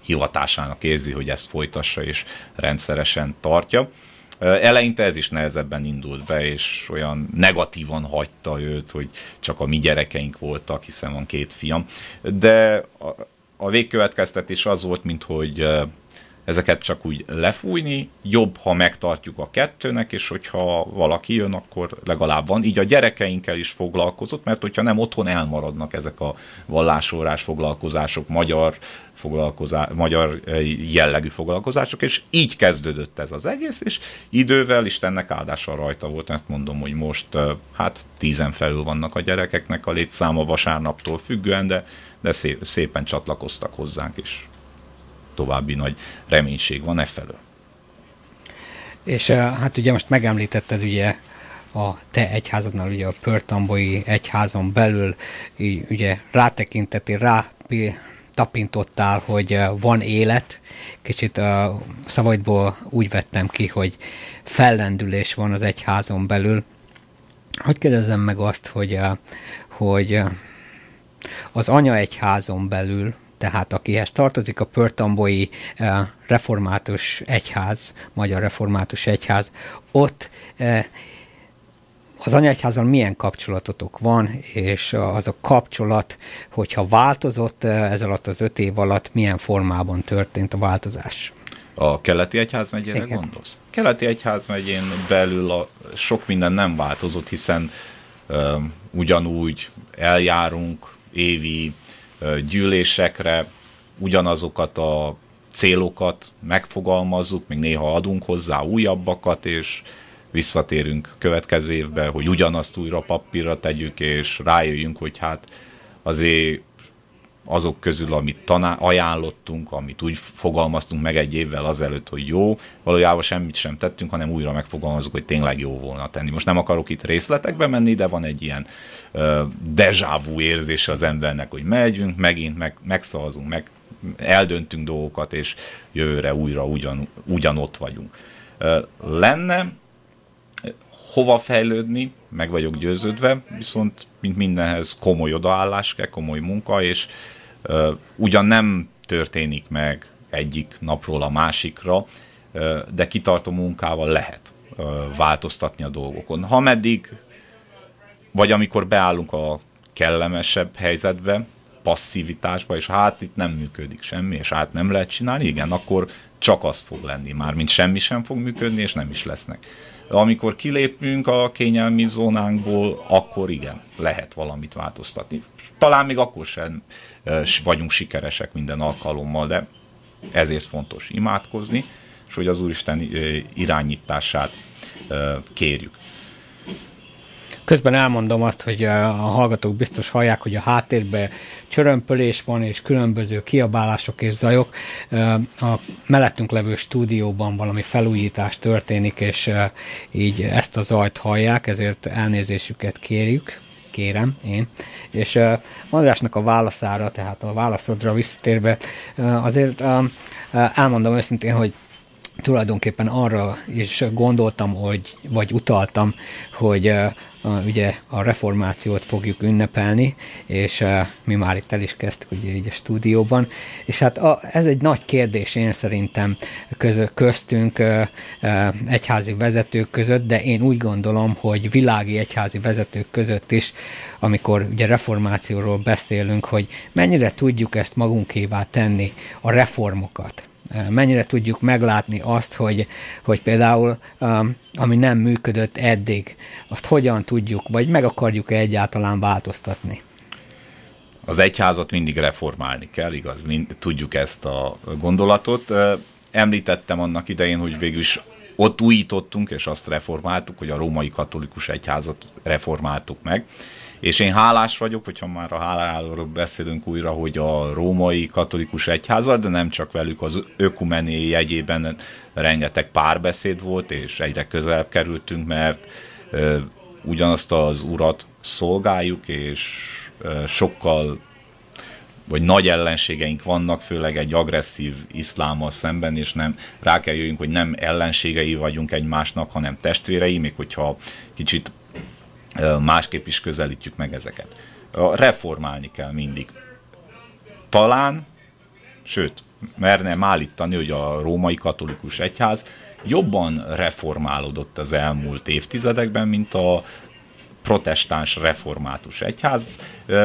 hivatásának érzi, hogy ezt folytassa, és rendszeresen tartja. Eleinte ez is nehezebben indult be, és olyan negatívan hagyta őt, hogy csak a mi gyerekeink voltak, hiszen van két fiam. De a, a végkövetkeztetés az volt, mint hogy ezeket csak úgy lefújni, jobb, ha megtartjuk a kettőnek, és hogyha valaki jön, akkor legalább van. Így a gyerekeinkkel is foglalkozott, mert hogyha nem otthon elmaradnak ezek a vallásórás foglalkozások, magyar, foglalkozá, magyar jellegű foglalkozások, és így kezdődött ez az egész, és idővel Istennek áldása rajta volt, mert mondom, hogy most hát tízen felül vannak a gyerekeknek a létszáma vasárnaptól függően, de, de szép, szépen csatlakoztak hozzánk, és további nagy reménység van e felől. És hát ugye most megemlítetted ugye a te egyházadnál, ugye a Pörtamboi egyházon belül, így, ugye rátekintettél, rá tapintottál, hogy eh, van élet. Kicsit a szavaidból úgy vettem ki, hogy fellendülés van az egyházon belül. Hogy kérdezzem meg azt, hogy, eh, hogy eh, az anya egyházon belül, tehát akihez tartozik a Pörtamboi eh, református egyház, magyar református egyház, ott eh, az anyaegyházal milyen kapcsolatotok van, és az a kapcsolat, hogyha változott eh, ez alatt az öt év alatt, milyen formában történt a változás? A keleti egyházmegyére Igen. gondolsz? Keleti egyházmegyén belül a, sok minden nem változott, hiszen ö, ugyanúgy eljárunk évi ö, gyűlésekre, ugyanazokat a célokat megfogalmazzuk, még néha adunk hozzá újabbakat, és visszatérünk következő évben, hogy ugyanazt újra papírra tegyük, és rájöjjünk, hogy hát azért azok közül, amit taná- ajánlottunk, amit úgy fogalmaztunk meg egy évvel azelőtt, hogy jó, valójában semmit sem tettünk, hanem újra megfogalmazunk, hogy tényleg jó volna tenni. Most nem akarok itt részletekbe menni, de van egy ilyen uh, déjà vu érzése az embernek, hogy megyünk, megint meg, megszavazunk, meg eldöntünk dolgokat, és jövőre újra ugyan, ugyanott vagyunk. Uh, lenne hova fejlődni, meg vagyok győződve, viszont mint mindenhez komoly odaállás kell, komoly munka, és uh, ugyan nem történik meg egyik napról a másikra, uh, de kitartó munkával lehet. ö, változtatni a dolgokon. Ha meddig, vagy amikor beállunk a kellemesebb helyzetbe, passzivitásba, és hát itt nem működik semmi, és hát nem lehet csinálni, igen, akkor csak az fog lenni már, mint semmi sem fog működni, és nem is lesznek. Amikor kilépünk a kényelmi zónánkból, akkor igen, lehet valamit változtatni. Talán még akkor sem vagyunk sikeresek minden alkalommal, de ezért fontos imádkozni, és hogy az Úristen irányítását kérjük. Közben elmondom azt, hogy uh, a hallgatók biztos hallják, hogy a háttérben csörömpölés van, és különböző kiabálások és zajok. Uh, A mellettünk levő stúdióban valami felújítás történik, és uh, így ezt a zajt hallják, ezért elnézésüket kérjük kérem én. És uh, Andrásnak a válaszára, tehát a válaszodra visszatérve, uh, azért uh, elmondom őszintén, hogy tulajdonképpen arra is gondoltam, hogy, vagy utaltam, hogy uh, ugye a reformációt fogjuk ünnepelni, és uh, mi már itt el is kezdtük ugye így a stúdióban, és hát a, ez egy nagy kérdés én szerintem közö, köztünk uh, uh, egyházi vezetők között, de én úgy gondolom, hogy világi egyházi vezetők között is, amikor ugye reformációról beszélünk, hogy mennyire tudjuk ezt magunkévá tenni, a reformokat mennyire tudjuk meglátni azt, hogy, hogy például um, ami nem működött eddig, azt hogyan tudjuk, vagy meg akarjuk-e egyáltalán változtatni. Az egyházat mindig reformálni kell, igaz? Mind, tudjuk ezt a gondolatot. Említettem annak idején, hogy végül is ott újítottunk, és azt reformáltuk, hogy a római katolikus egyházat reformáltuk meg. És én hálás vagyok, hogyha már a háláról beszélünk újra, hogy a római katolikus egyházal, de nem csak velük, az ökumené jegyében rengeteg párbeszéd volt, és egyre közelebb kerültünk, mert ö, ugyanazt az urat szolgáljuk, és ö, sokkal vagy nagy ellenségeink vannak, főleg egy agresszív iszlámmal szemben, és nem rá kell jöjjünk, hogy nem ellenségei vagyunk egymásnak, hanem testvérei, még hogyha kicsit másképp is közelítjük meg ezeket. Reformálni kell mindig. Talán, sőt, merném állítani, hogy a római katolikus egyház jobban reformálódott az elmúlt évtizedekben, mint a protestáns református egyház.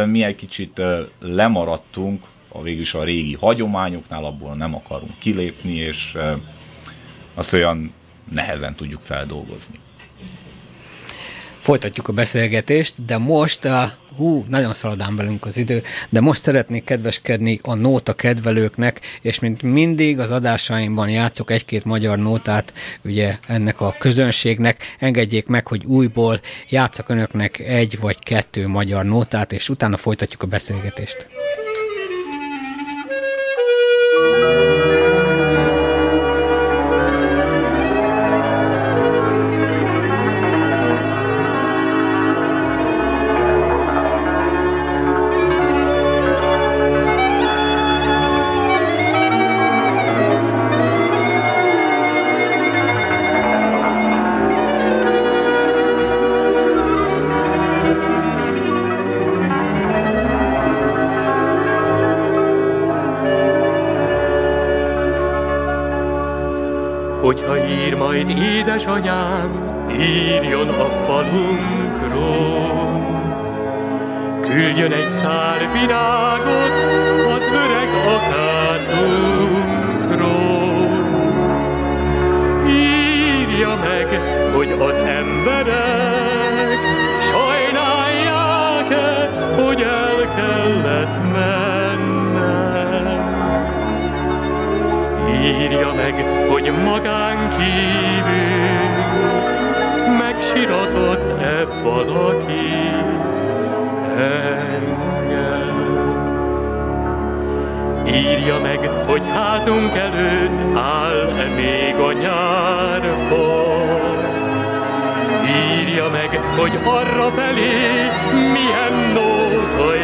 Mi egy kicsit lemaradtunk a végülis a régi hagyományoknál, abból nem akarunk kilépni, és azt olyan nehezen tudjuk feldolgozni. Folytatjuk a beszélgetést, de most, uh, hú, nagyon szaladán velünk az idő, de most szeretnék kedveskedni a nóta kedvelőknek, és mint mindig az adásaimban játszok egy-két magyar nótát, ugye ennek a közönségnek, engedjék meg, hogy újból játszak önöknek egy vagy kettő magyar nótát, és utána folytatjuk a beszélgetést. Édesanyám, írjon a falunkról. Küldjön egy szál virágot az öreg akácunkról. Írja meg, hogy az emberek sajnálják-e, hogy el kellett mennem. Írja meg, hogy magán kívül megsiratott-e valaki engem. Írja meg, hogy házunk előtt áll-e még a nyárfa. Írja meg, hogy arra felé milyen nóta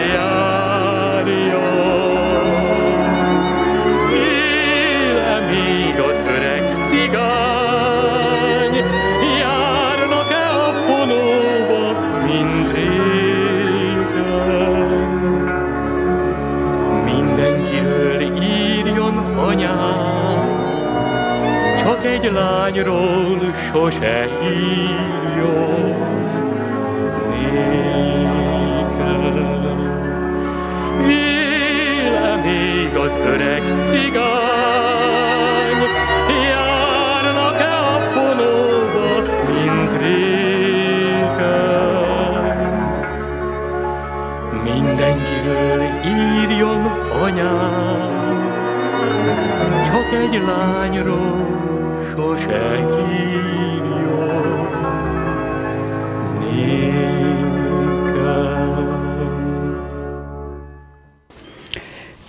egy lányról sose írjon nékem. Él-e még az öreg cigány? Járnak-e a fonóba, mint régen? Mindenkiről írjon anyám, csak egy lányról sose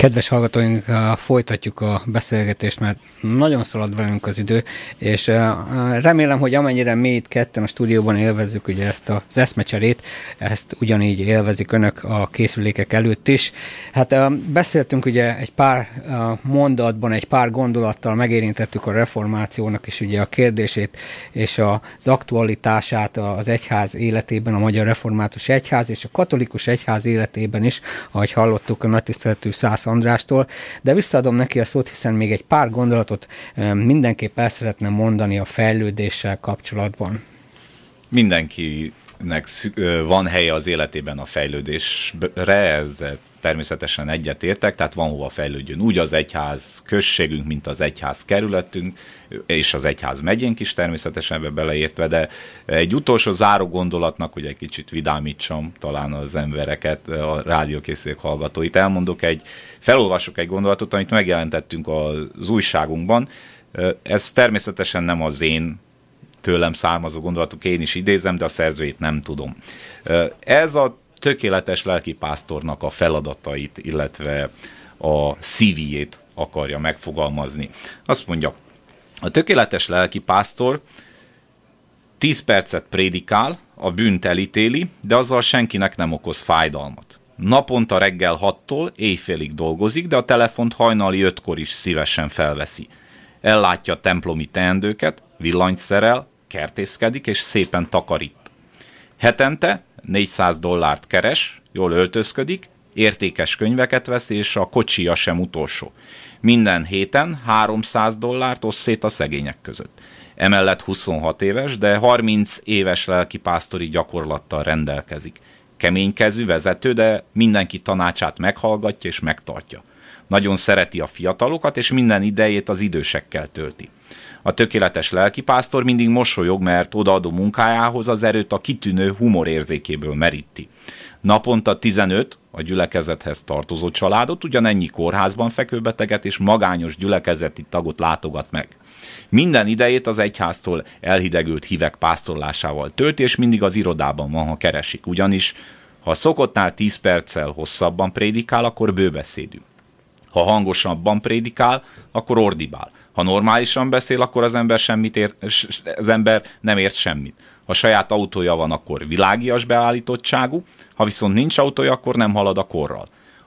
Kedves hallgatóink, folytatjuk a beszélgetést, mert nagyon szalad velünk az idő, és ah, remélem, hogy amennyire mi itt ketten a stúdióban élvezzük ugye ezt az eszmecserét, ezt ugyanígy élvezik önök a készülékek előtt is. Hát ah, beszéltünk ugye egy pár ah, mondatban, egy pár gondolattal megérintettük a reformációnak is ugye a kérdését és az aktualitását az egyház életében, a Magyar Református Egyház és a katolikus egyház életében is, ahogy hallottuk a nagy tiszteletű Andrástól, de visszaadom neki a szót, hiszen még egy pár gondolatot mindenképp el szeretne mondani a fejlődéssel kapcsolatban. mindenkinek van helye az életében a fejlődésre, ezzel természetesen egyet értek, tehát van hova fejlődjön. Úgy az egyház községünk, mint az egyház kerületünk, és az egyház megyénk is természetesen ebbe beleértve, de egy utolsó záró gondolatnak, hogy egy kicsit vidámítsam talán az embereket, a rádiókészülék hallgatóit, elmondok egy, felolvasok egy gondolatot, amit megjelentettünk az újságunkban. Ez természetesen nem az én tőlem származó gondolatok, én is idézem, de a szerzőjét nem tudom. Ez a tökéletes lelkipásztornak a feladatait, illetve a szívijét akarja megfogalmazni. Azt mondja, a tökéletes lelkipásztor 10 percet prédikál, a bűnt elítéli, de azzal senkinek nem okoz fájdalmat. Naponta reggel 6-tól éjfélig dolgozik, de a telefont hajnali 5-kor is szívesen felveszi. Ellátja a templomi teendőket, villanyt szerel, kertészkedik és szépen takarít. Hetente 400 dollárt keres, jól öltözködik, értékes könyveket vesz, és a kocsia sem utolsó. Minden héten 300 dollárt oszt szét a szegények között. Emellett 26 éves, de 30 éves lelkipásztori gyakorlattal rendelkezik. Keménykezű vezető, de mindenki tanácsát meghallgatja és megtartja. Nagyon szereti a fiatalokat, és minden idejét az idősekkel tölti. A tökéletes lelkipásztor mindig mosolyog, mert odaadó munkájához az erőt a kitűnő humorérzékéből meríti. Naponta 15 a gyülekezethez tartozó családot, ugyanennyi kórházban fekvőbeteget és magányos gyülekezeti tagot látogat meg. Minden idejét az egyháztól elhidegült hívek pásztorlásával tölti, és mindig az irodában van, ha keresik. Ugyanis, ha szokottnál 10 perccel hosszabban prédikál, akkor bőbeszédű. Ha hangosabban prédikál, akkor ordibál. Ha normálisan beszél, akkor az ember, semmit ér, az ember nem ért semmit. Ha saját autója van, akkor világias beállítottságú, ha viszont nincs autója, akkor nem halad a korral.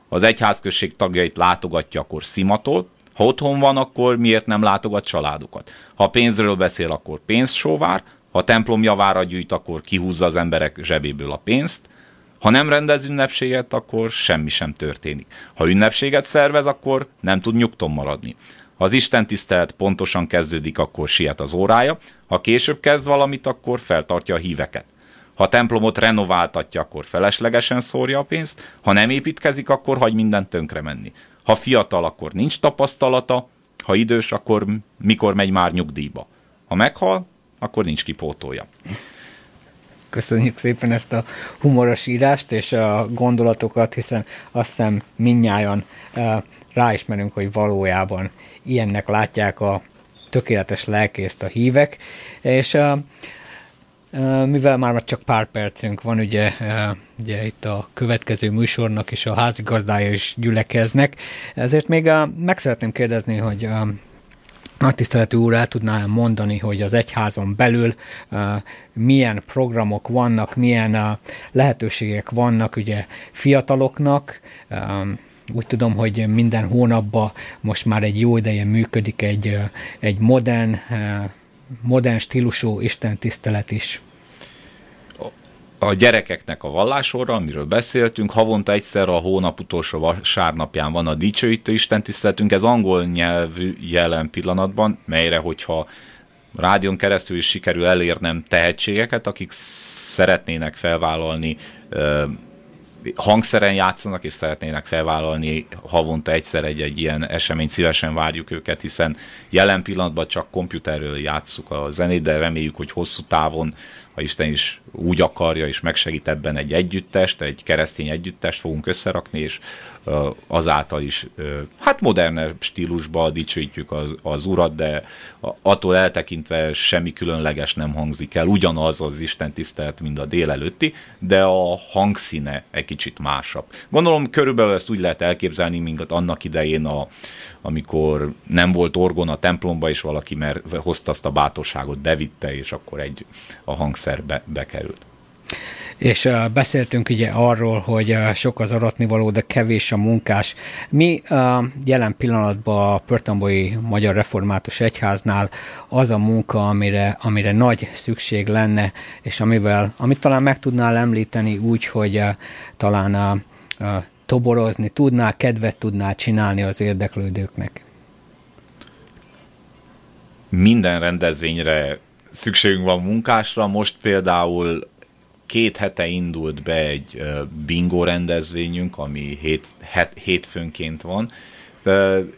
Ha az egyházközség tagjait látogatja, akkor szimatol, ha otthon van, akkor miért nem látogat családokat? Ha pénzről beszél, akkor pénzsóvár, ha templom javára gyűjt, akkor kihúzza az emberek zsebéből a pénzt, ha nem rendez ünnepséget, akkor semmi sem történik. Ha ünnepséget szervez, akkor nem tud nyugton maradni. Ha az Isten tisztelet pontosan kezdődik, akkor siet az órája, ha később kezd valamit, akkor feltartja a híveket. Ha a templomot renováltatja, akkor feleslegesen szórja a pénzt, ha nem építkezik, akkor hagy mindent tönkre menni. Ha fiatal, akkor nincs tapasztalata, ha idős, akkor mikor megy már nyugdíjba. Ha meghal, akkor nincs kipótolja. Köszönjük szépen ezt a humoros írást és a gondolatokat, hiszen azt hiszem minnyáján eh, ráismerünk, hogy valójában ilyennek látják a tökéletes lelkészt a hívek, és eh, mivel már csak pár percünk van, ugye, ugye itt a következő műsornak és a házigazdája is gyülekeznek, ezért még meg szeretném kérdezni, hogy nagy tiszteletű úr el tudná mondani, hogy az egyházon belül uh, milyen programok vannak, milyen uh, lehetőségek vannak ugye fiataloknak. Úgy tudom, hogy minden hónapban most már egy jó ideje működik egy, egy modern, modern stílusú istentisztelet is. A gyerekeknek a vallásóra, amiről beszéltünk, havonta egyszer a hónap utolsó vasárnapján van a dicsőítő istentiszteletünk, ez angol nyelvű jelen pillanatban, melyre, hogyha rádión keresztül is sikerül elérnem tehetségeket, akik szeretnének felvállalni hangszeren játszanak, és szeretnének felvállalni havonta egyszer egy-egy ilyen eseményt, szívesen várjuk őket, hiszen jelen pillanatban csak komputerről játsszuk a zenét, de reméljük, hogy hosszú távon, ha Isten is úgy akarja, és megsegít ebben egy együttest, egy keresztény együttest fogunk összerakni, és azáltal is hát modernebb stílusba dicsőítjük az, az urat, de attól eltekintve semmi különleges nem hangzik el. Ugyanaz az Isten tisztelet, mint a délelőtti, de a hangszíne egy kicsit másabb. Gondolom körülbelül ezt úgy lehet elképzelni, mint annak idején, a, amikor nem volt orgon a templomba, és valaki mer, hozta azt a bátorságot, bevitte, és akkor egy a hangszer be, bekerült. És beszéltünk ugye arról, hogy sok az aratnivaló, de kevés a munkás. Mi jelen pillanatban a Pörtambói Magyar Református Egyháznál az a munka, amire, amire nagy szükség lenne, és amivel, amit talán meg tudnál említeni úgy, hogy talán uh, uh, toborozni tudná, kedvet tudná csinálni az érdeklődőknek. minden rendezvényre szükségünk van munkásra. Most például két hete indult be egy bingo rendezvényünk, ami hét, het, hétfőnként van,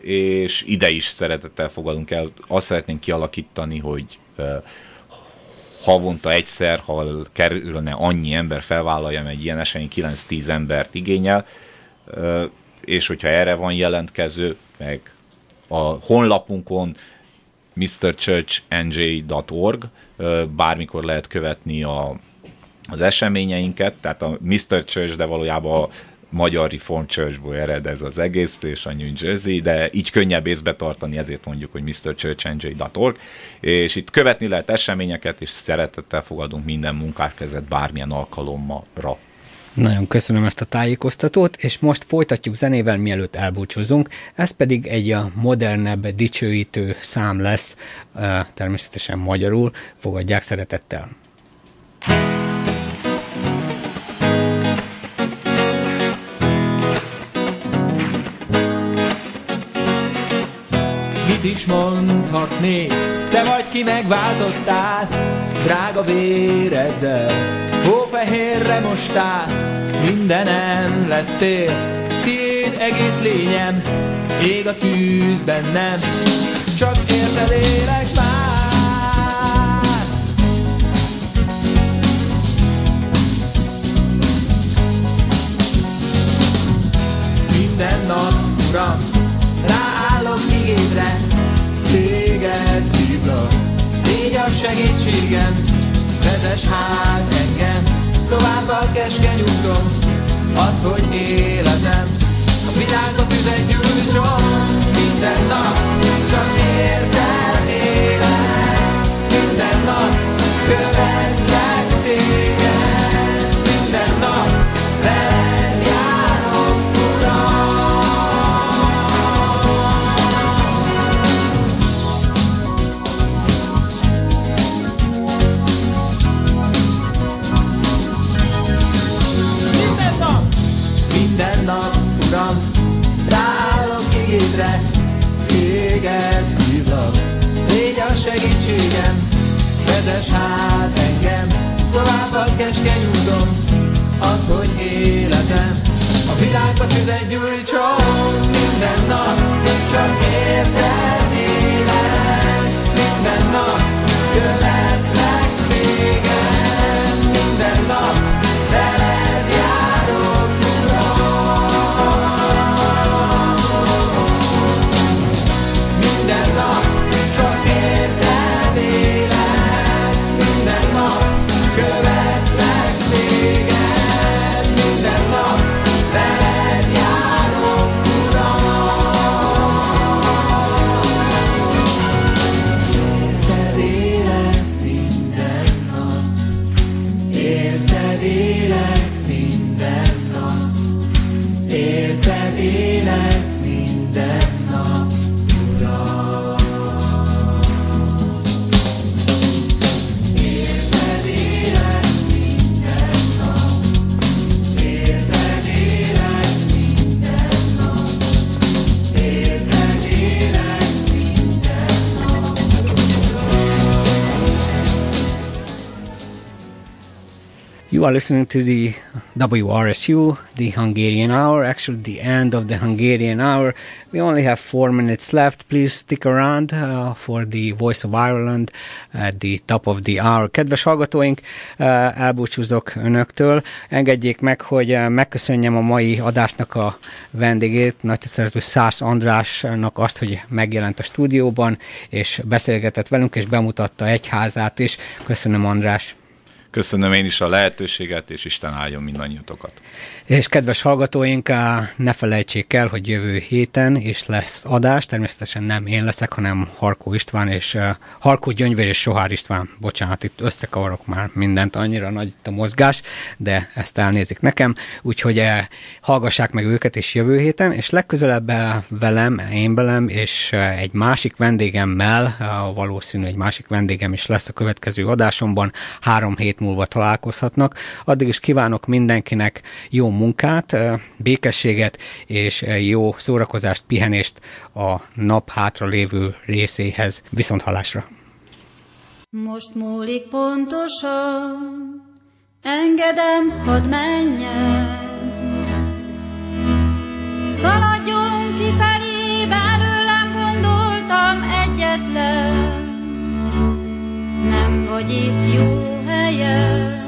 és ide is szeretettel fogadunk el. Azt szeretnénk kialakítani, hogy havonta egyszer, ha kerülne annyi ember felvállalja egy ilyen esemény, 9-10 embert igényel, és hogyha erre van jelentkező, meg a honlapunkon mrchurchnj.org, bármikor lehet követni a, az eseményeinket, tehát a Mr. Church, de valójában a Magyar Reform Churchból ered ez az egész, és a New Jersey, de így könnyebb észbe tartani, ezért mondjuk, hogy mrchurchnj.org, és itt követni lehet eseményeket, és szeretettel fogadunk minden munkáskezet bármilyen alkalomra. Nagyon köszönöm ezt a tájékoztatót, és most folytatjuk zenével, mielőtt elbúcsúzunk. Ez pedig egy a modernebb, dicsőítő szám lesz, természetesen magyarul. Fogadják szeretettel. Mit is mondhatnék, te vagy ki megváltottál, drága véreddel, hófehérre mostál, mindenem lettél, tiéd egész lényem, ég a tűz bennem, csak érted élek már. Minden nap, Uram, ráállok igédre, Segítségem, vezess hát engem, tovább a keskeny úton, add, hogy életem, a világot tüzet gyújtson, minden nap, csak érted élek, minden nap, követlek listening to the WRSU, the Hungarian hour, actually the end of the Hungarian hour. We only have four minutes left. Please stick around uh, for the Voice of Ireland at the top of the hour. Kedves hallgatóink, uh, elbúcsúzok önöktől. Engedjék meg, hogy uh, megköszönjem a mai adásnak a vendégét, nagy szerető Szász Andrásnak azt, hogy megjelent a stúdióban, és beszélgetett velünk, és bemutatta egyházát is. Köszönöm, András! Köszönöm én is a lehetőséget, és Isten áldjon mindannyiatokat. És kedves hallgatóink, ne felejtsék el, hogy jövő héten is lesz adás, természetesen nem én leszek, hanem Harkó István és Harkó Gyöngyvér és Sohár István. Bocsánat, itt összekavarok már mindent, annyira nagy itt a mozgás, de ezt elnézik nekem, úgyhogy hallgassák meg őket is jövő héten, és legközelebb velem, én velem, és egy másik vendégemmel, valószínű egy másik vendégem is lesz a következő adásomban, három hét múlva találkozhatnak. Addig is kívánok mindenkinek jó munkát, békességet és jó szórakozást, pihenést a nap hátra lévő részéhez. Viszont halásra! Most múlik pontosan, engedem, hadd menjen. Szaladjon kifelé, belőlem gondoltam egyetlen. Nem vagy itt jó helyen,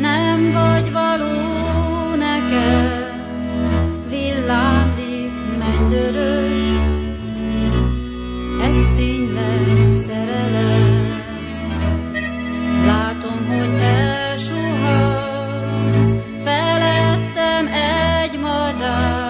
nem vagy való ez tényleg szerelem. Látom, hogy elsuhan felettem egy madár.